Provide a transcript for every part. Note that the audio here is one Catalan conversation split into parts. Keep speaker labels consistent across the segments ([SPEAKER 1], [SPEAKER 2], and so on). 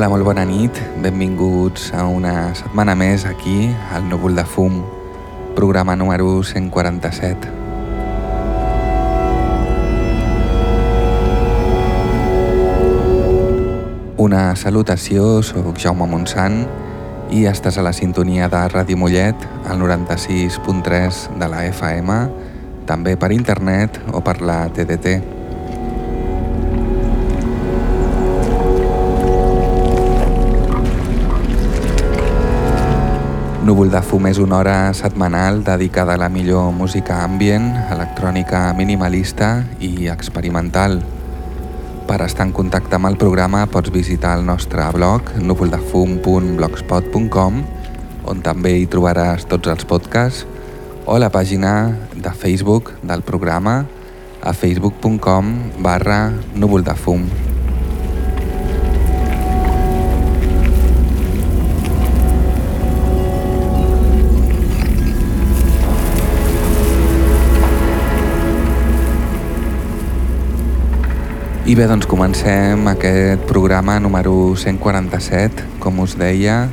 [SPEAKER 1] Hola, molt bona nit. Benvinguts a una setmana més aquí, al Núvol de Fum, programa número 147. Una salutació, sóc Jaume Montsant i estàs a la sintonia de Ràdio Mollet, al 96.3 de la FM, també per internet o per la TDT. Núvol de fum és una hora setmanal dedicada a la millor música ambient, electrònica minimalista i experimental. Per estar en contacte amb el programa pots visitar el nostre blog núvoldefum.blogspot.com on també hi trobaràs tots els podcasts o la pàgina de Facebook del programa a facebook.com barra núvoldefum.com I bé, doncs comencem aquest programa número 147, com us deia,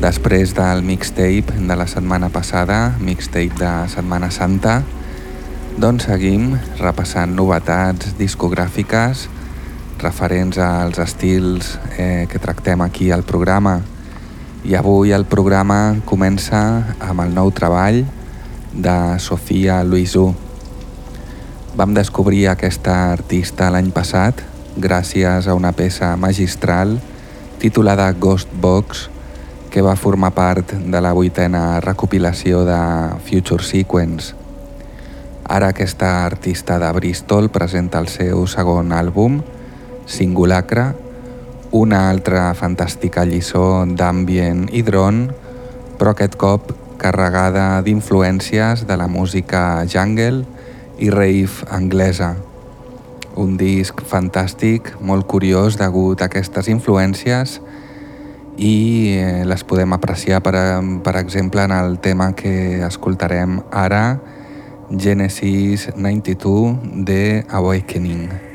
[SPEAKER 1] després del mixtape de la setmana passada, mixtape de Setmana Santa, doncs seguim repassant novetats discogràfiques referents als estils eh, que tractem aquí al programa. I avui el programa comença amb el nou treball de Sofia Luisú. Vam descobrir aquesta artista l'any passat gràcies a una peça magistral titulada Ghost Box que va formar part de la vuitena recopilació de Future Sequence. Ara aquesta artista de Bristol presenta el seu segon àlbum, Singulacre, una altra fantàstica lliçó d'ambient i dron, però aquest cop carregada d'influències de la música jungle i rave anglesa. Un disc fantàstic, molt curiós degut a aquestes influències i eh, les podem apreciar per, per exemple en el tema que escoltarem ara, Genesis 92 de Awakening.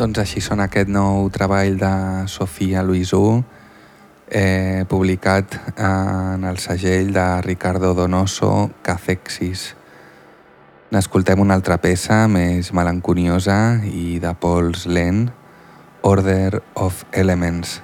[SPEAKER 1] Doncs així són aquest nou treball de Sofia Luisú, eh, publicat en el segell de Ricardo Donoso, Cafexis. N'escoltem una altra peça més melanconiosa i de pols lent, Order of Elements.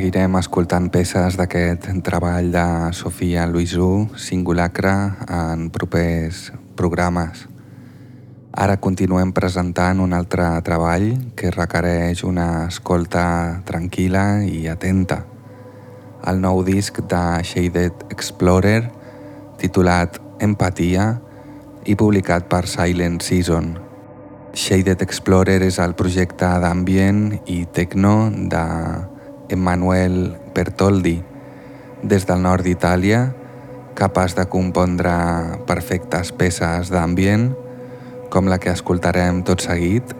[SPEAKER 1] Seguirem escoltant peces d'aquest treball de Sofia Luisu, Singulacre, en propers programes. Ara continuem presentant un altre treball que requereix una escolta tranquil·la i atenta. El nou disc de Shaded Explorer, titulat Empatia i publicat per Silent Season. Shaded Explorer és el projecte d'ambient i techno de Emanuel Bertoldi, des del nord d'Itàlia, capaç de compondre perfectes peces d'ambient, com la que escoltarem tot seguit,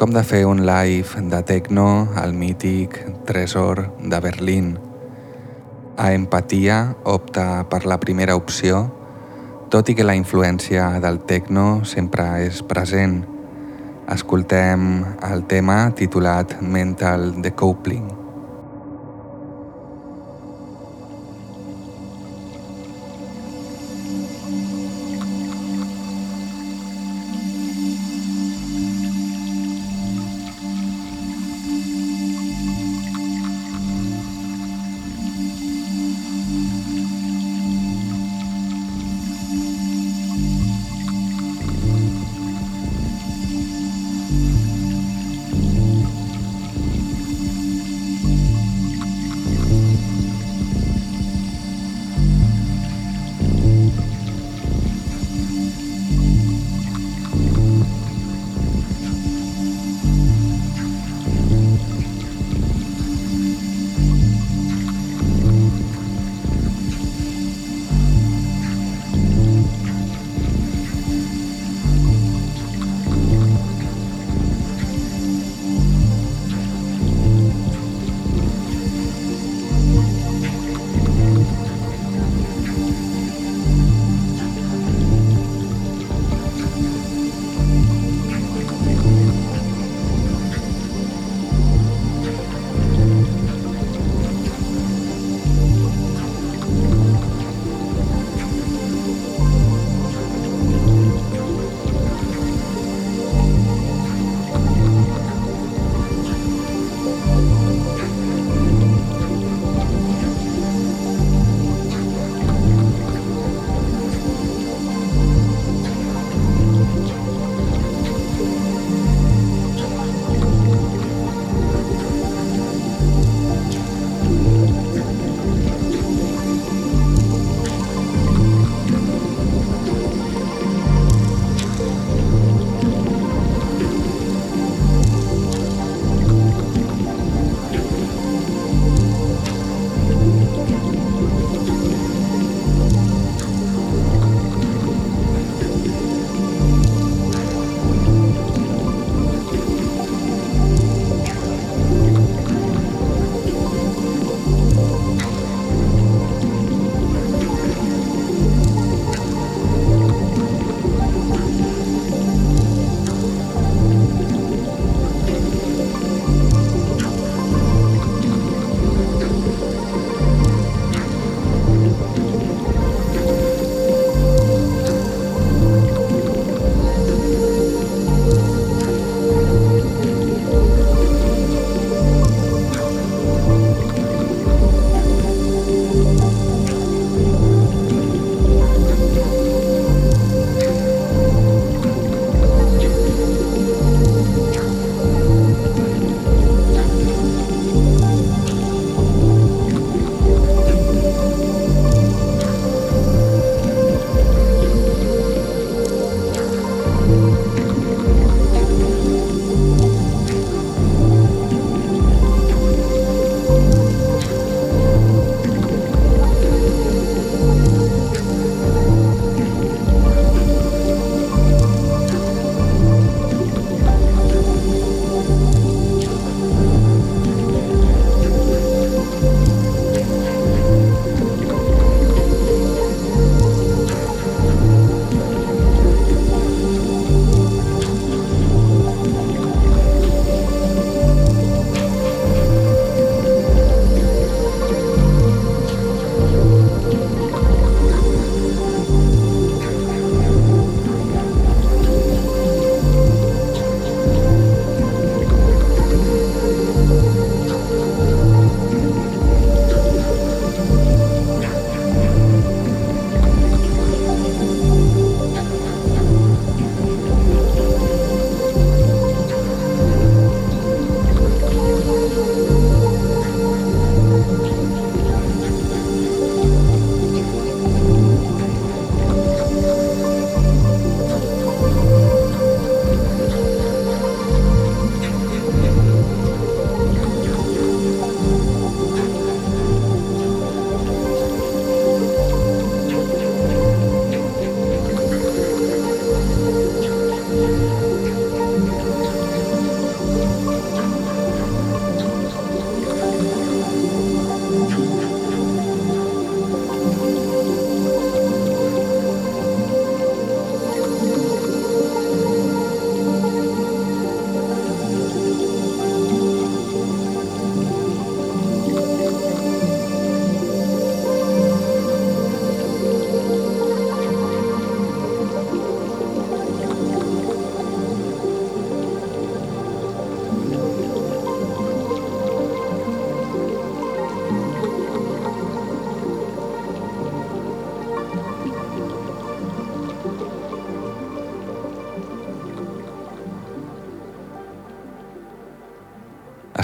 [SPEAKER 1] com de fer un live de techno al mític Tresor de Berlín. A Empatia opta per la primera opció, tot i que la influència del techno sempre és present. Escoltem el tema titulat Mental Decoupling.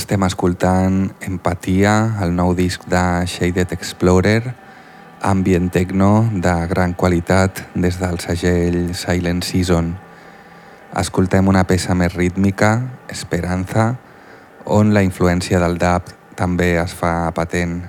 [SPEAKER 1] Estem escoltant Empatia, el nou disc de Shaded Explorer, ambient techno de gran qualitat des del segell Silent Season. Escoltem una peça més rítmica, Esperanza, on la influència del dub també es fa patent.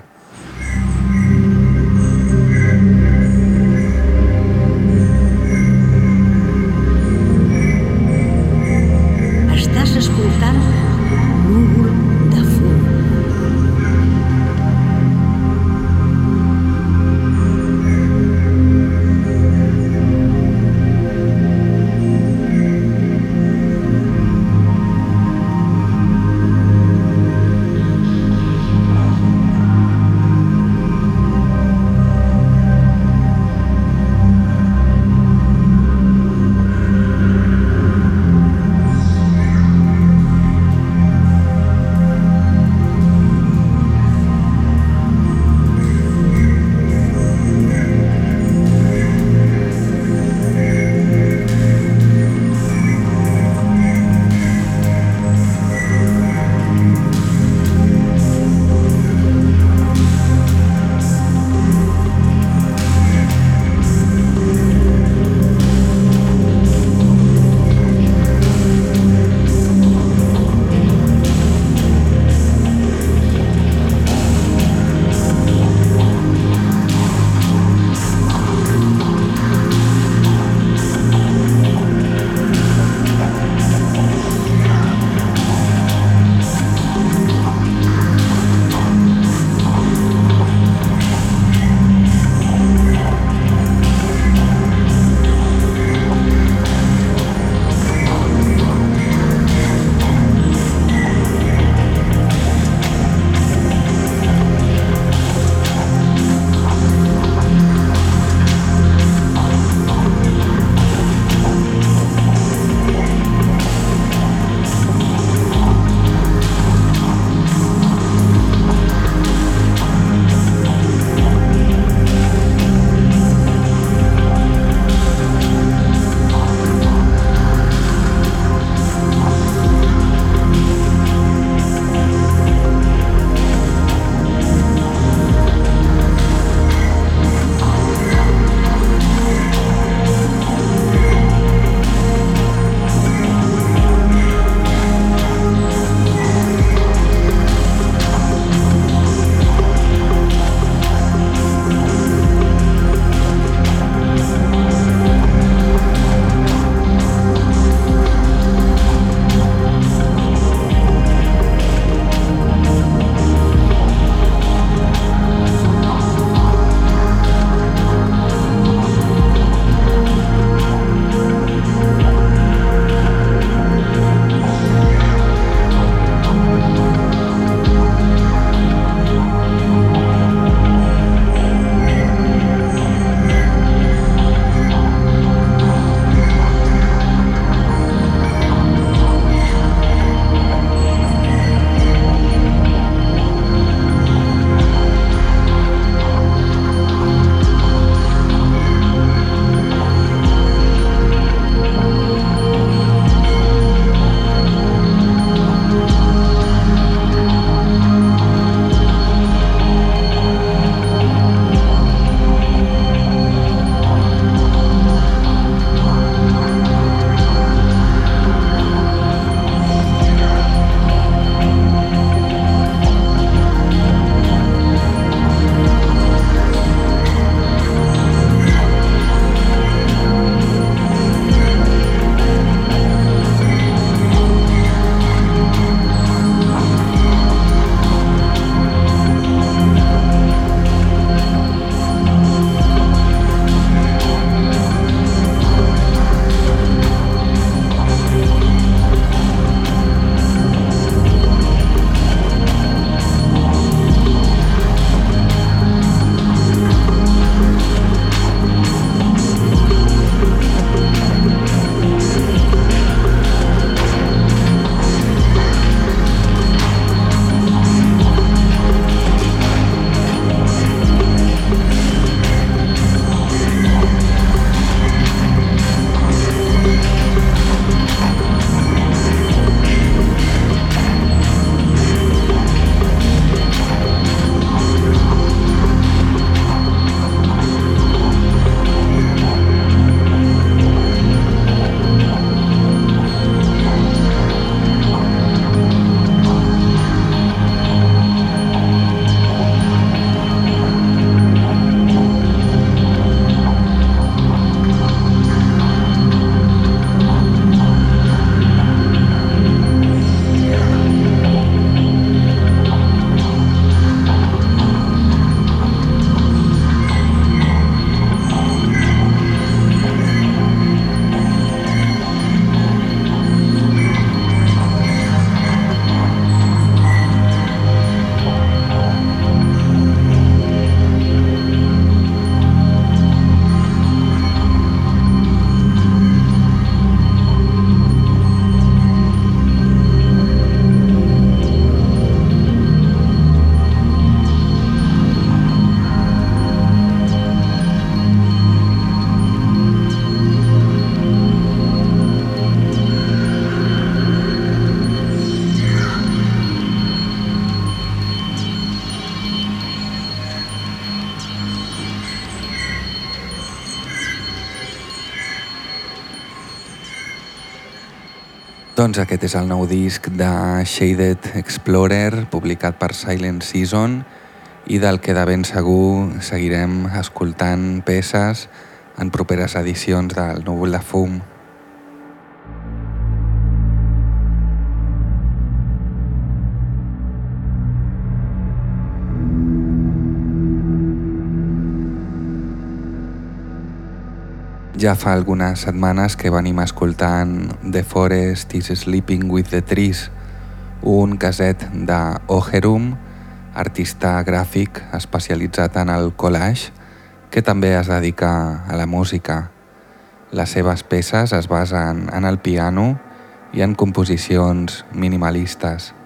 [SPEAKER 1] Doncs aquest és el nou disc de Shaded Explorer, publicat per Silent Season, i del que de ben segur seguirem escoltant peces en properes edicions del Núvol de Fum. Ja fa algunes setmanes que venim escoltant The Forest is Sleeping with the Trees, un caset de artista gràfic especialitzat en el collage, que també es dedica a la música. Les seves peces es basen en el piano i en composicions minimalistes.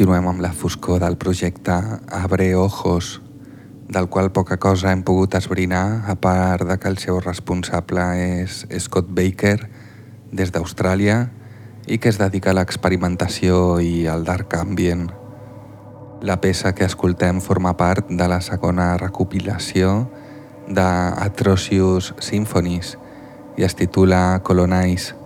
[SPEAKER 1] Continuem amb la foscor del projecte Abre Ojos, del qual poca cosa hem pogut esbrinar, a part de que el seu responsable és Scott Baker, des d'Austràlia, i que es dedica a l'experimentació i al dark ambient. La peça que escoltem forma part de la segona recopilació de Atrocious Symphonies i es titula Colonize.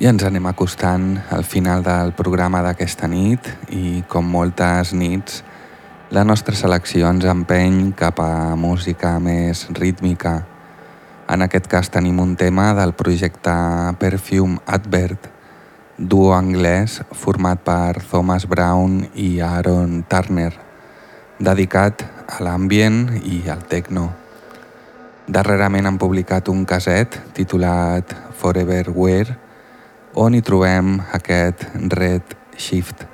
[SPEAKER 1] I ens anem acostant al final del programa d'aquesta nit i, com moltes nits, la nostra selecció ens empeny cap a música més rítmica. En aquest cas tenim un tema del projecte Perfume Advert, duo anglès format per Thomas Brown i Aaron Turner, dedicat a l'ambient i al techno. Darrerament han publicat un caset titulat Forever Wear, on hi trobem aquest Red Shift.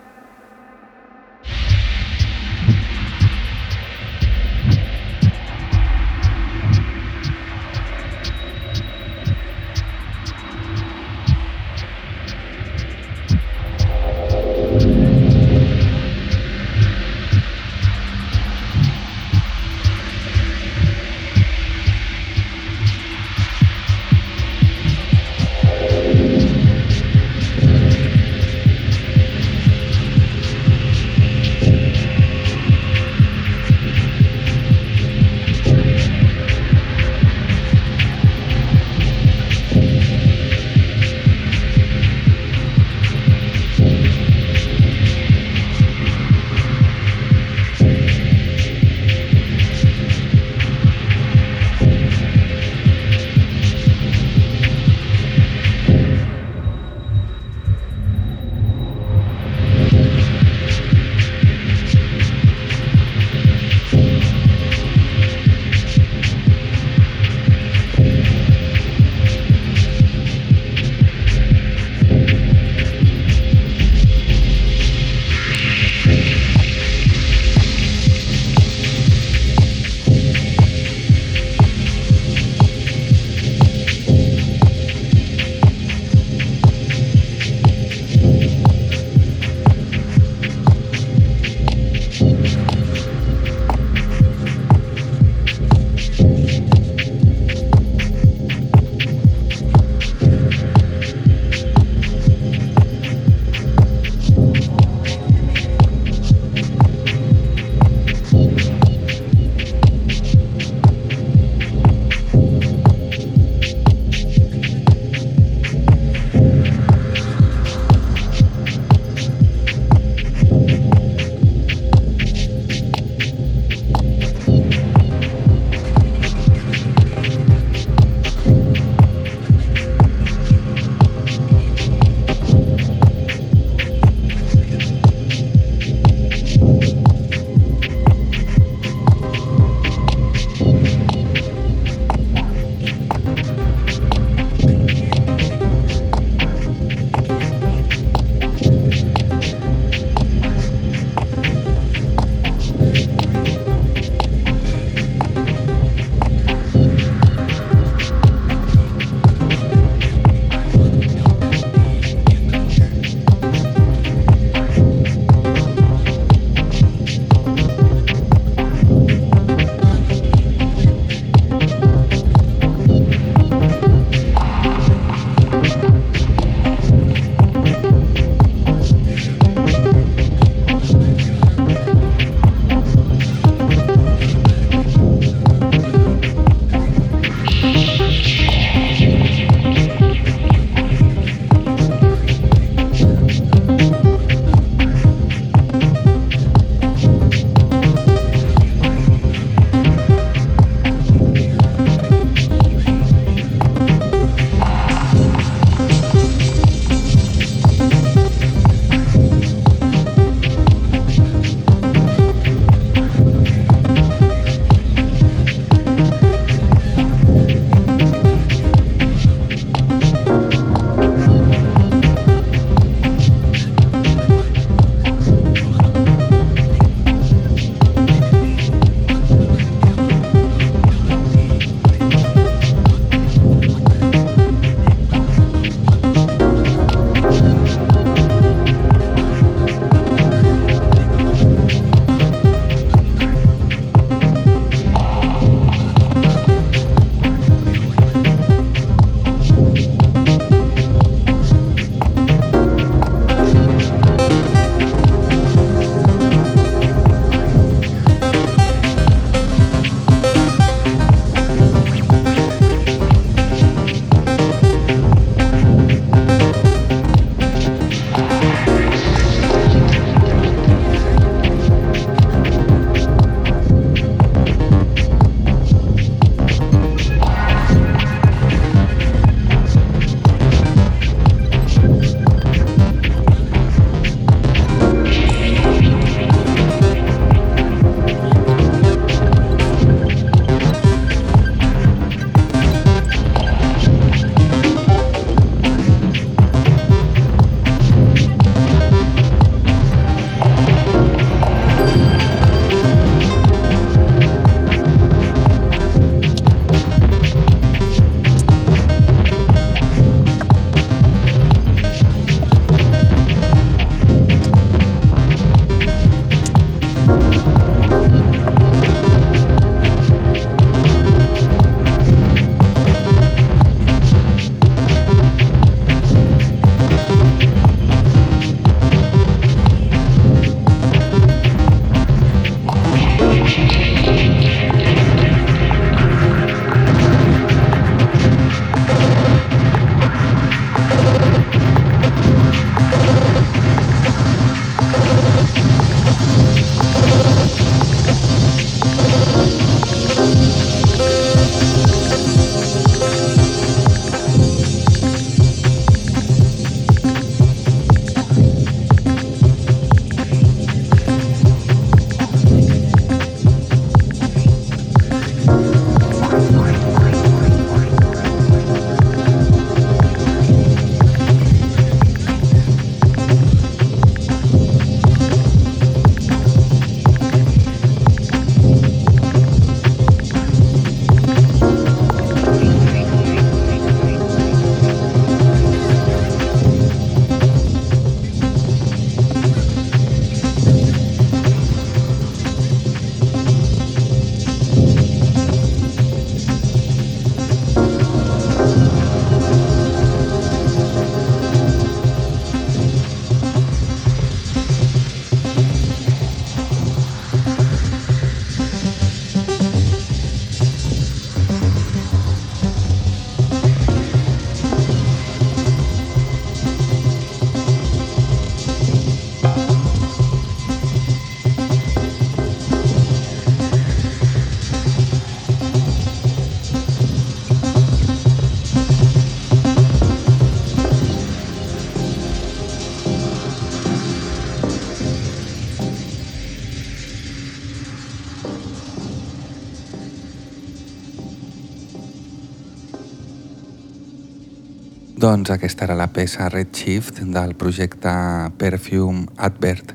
[SPEAKER 1] Doncs aquesta era la peça Redshift del projecte Perfume Advert.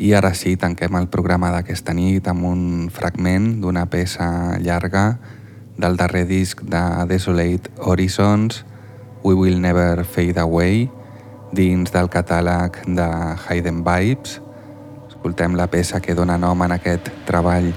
[SPEAKER 1] I ara sí, tanquem el programa d'aquesta nit amb un fragment d'una peça llarga del darrer disc de Desolate Horizons, We Will Never Fade Away, dins del catàleg de Hayden Vibes. Escoltem la peça que dona nom en aquest treball.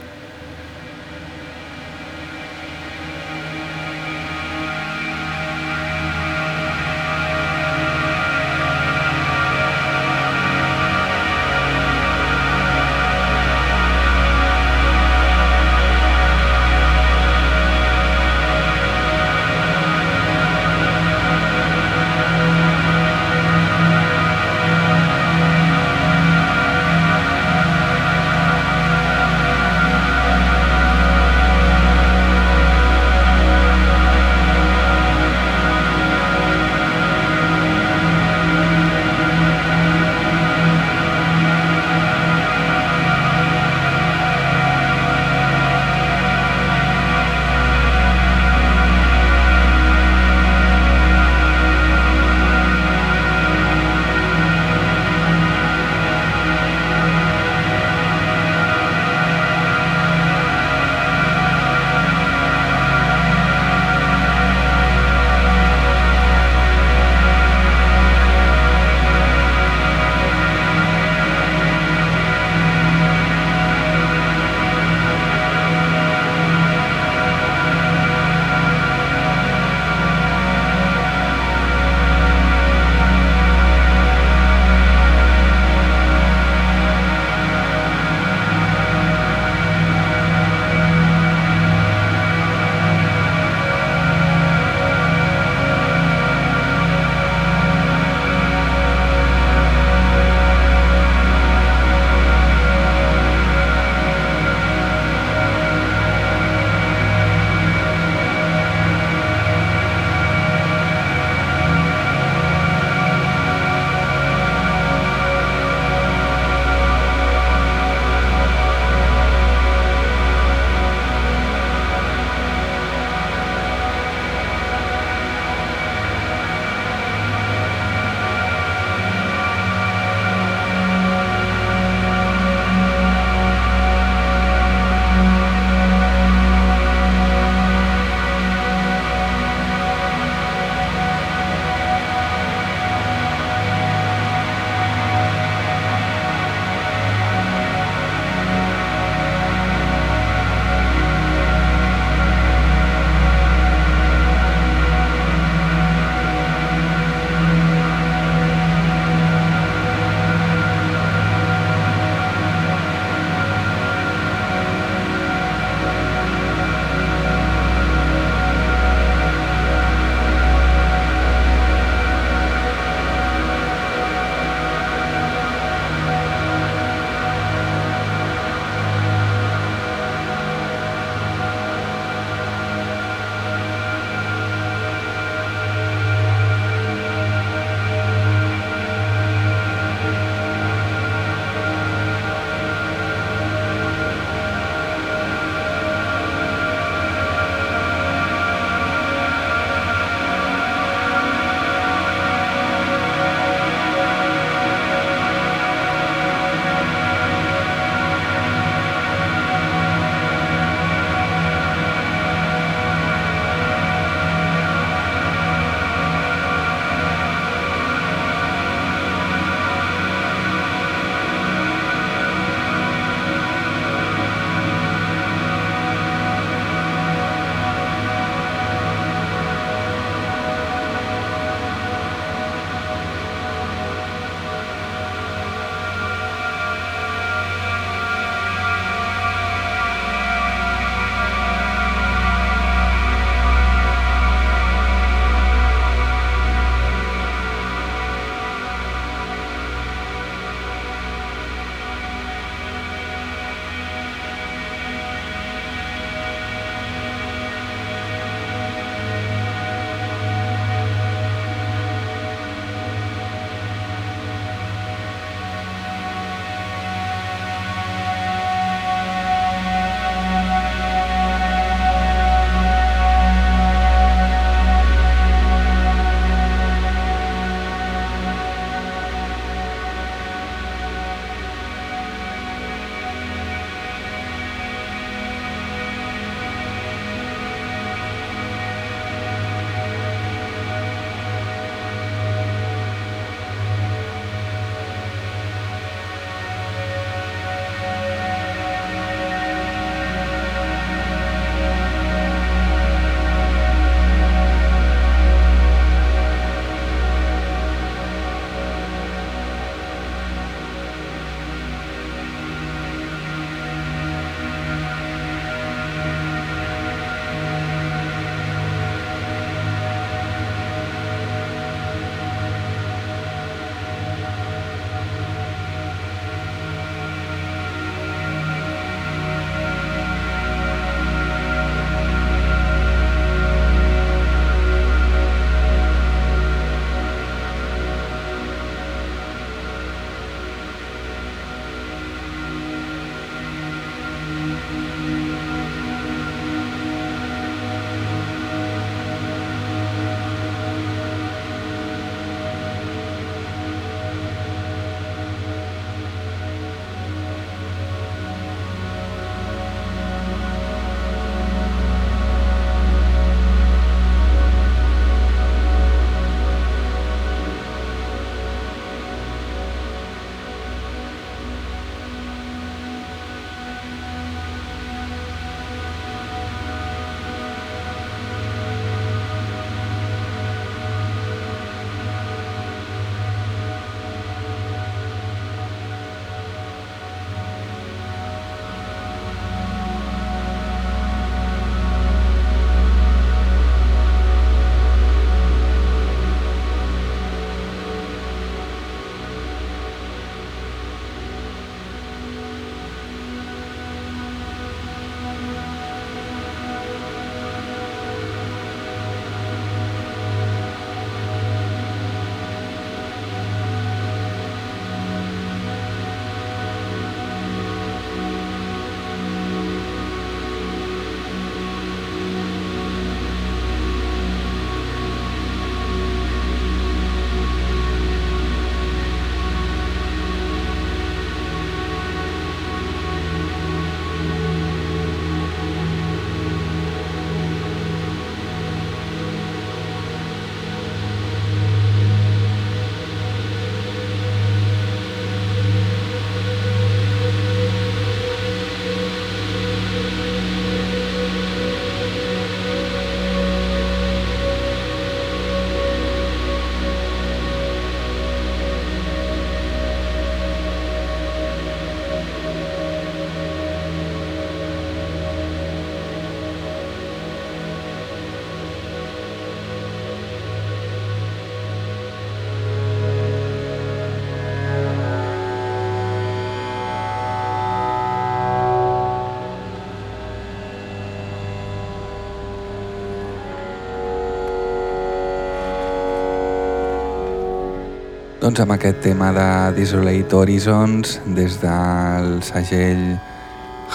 [SPEAKER 1] Doncs amb aquest tema de Desolate Horizons, des del segell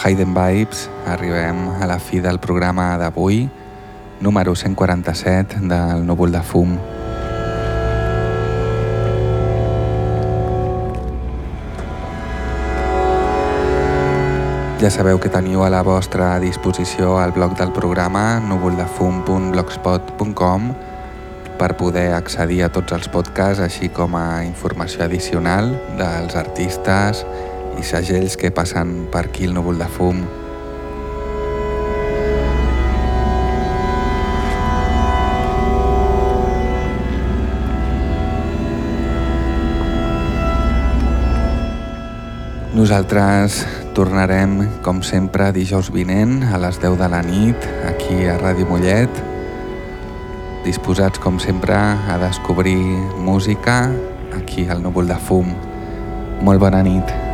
[SPEAKER 1] Hayden Vibes, arribem a la fi del programa d'avui, número 147 del Núvol de Fum. Ja sabeu que teniu a la vostra disposició el blog del programa núvoldefum.blogspot.com per poder accedir a tots els podcasts, així com a informació addicional dels artistes i segells que passen per aquí el núvol de fum. Nosaltres tornarem, com sempre, dijous vinent a les 10 de la nit, aquí a Ràdio Mollet, disposats com sempre a descobrir música aquí al núvol de fum. Molt bona nit.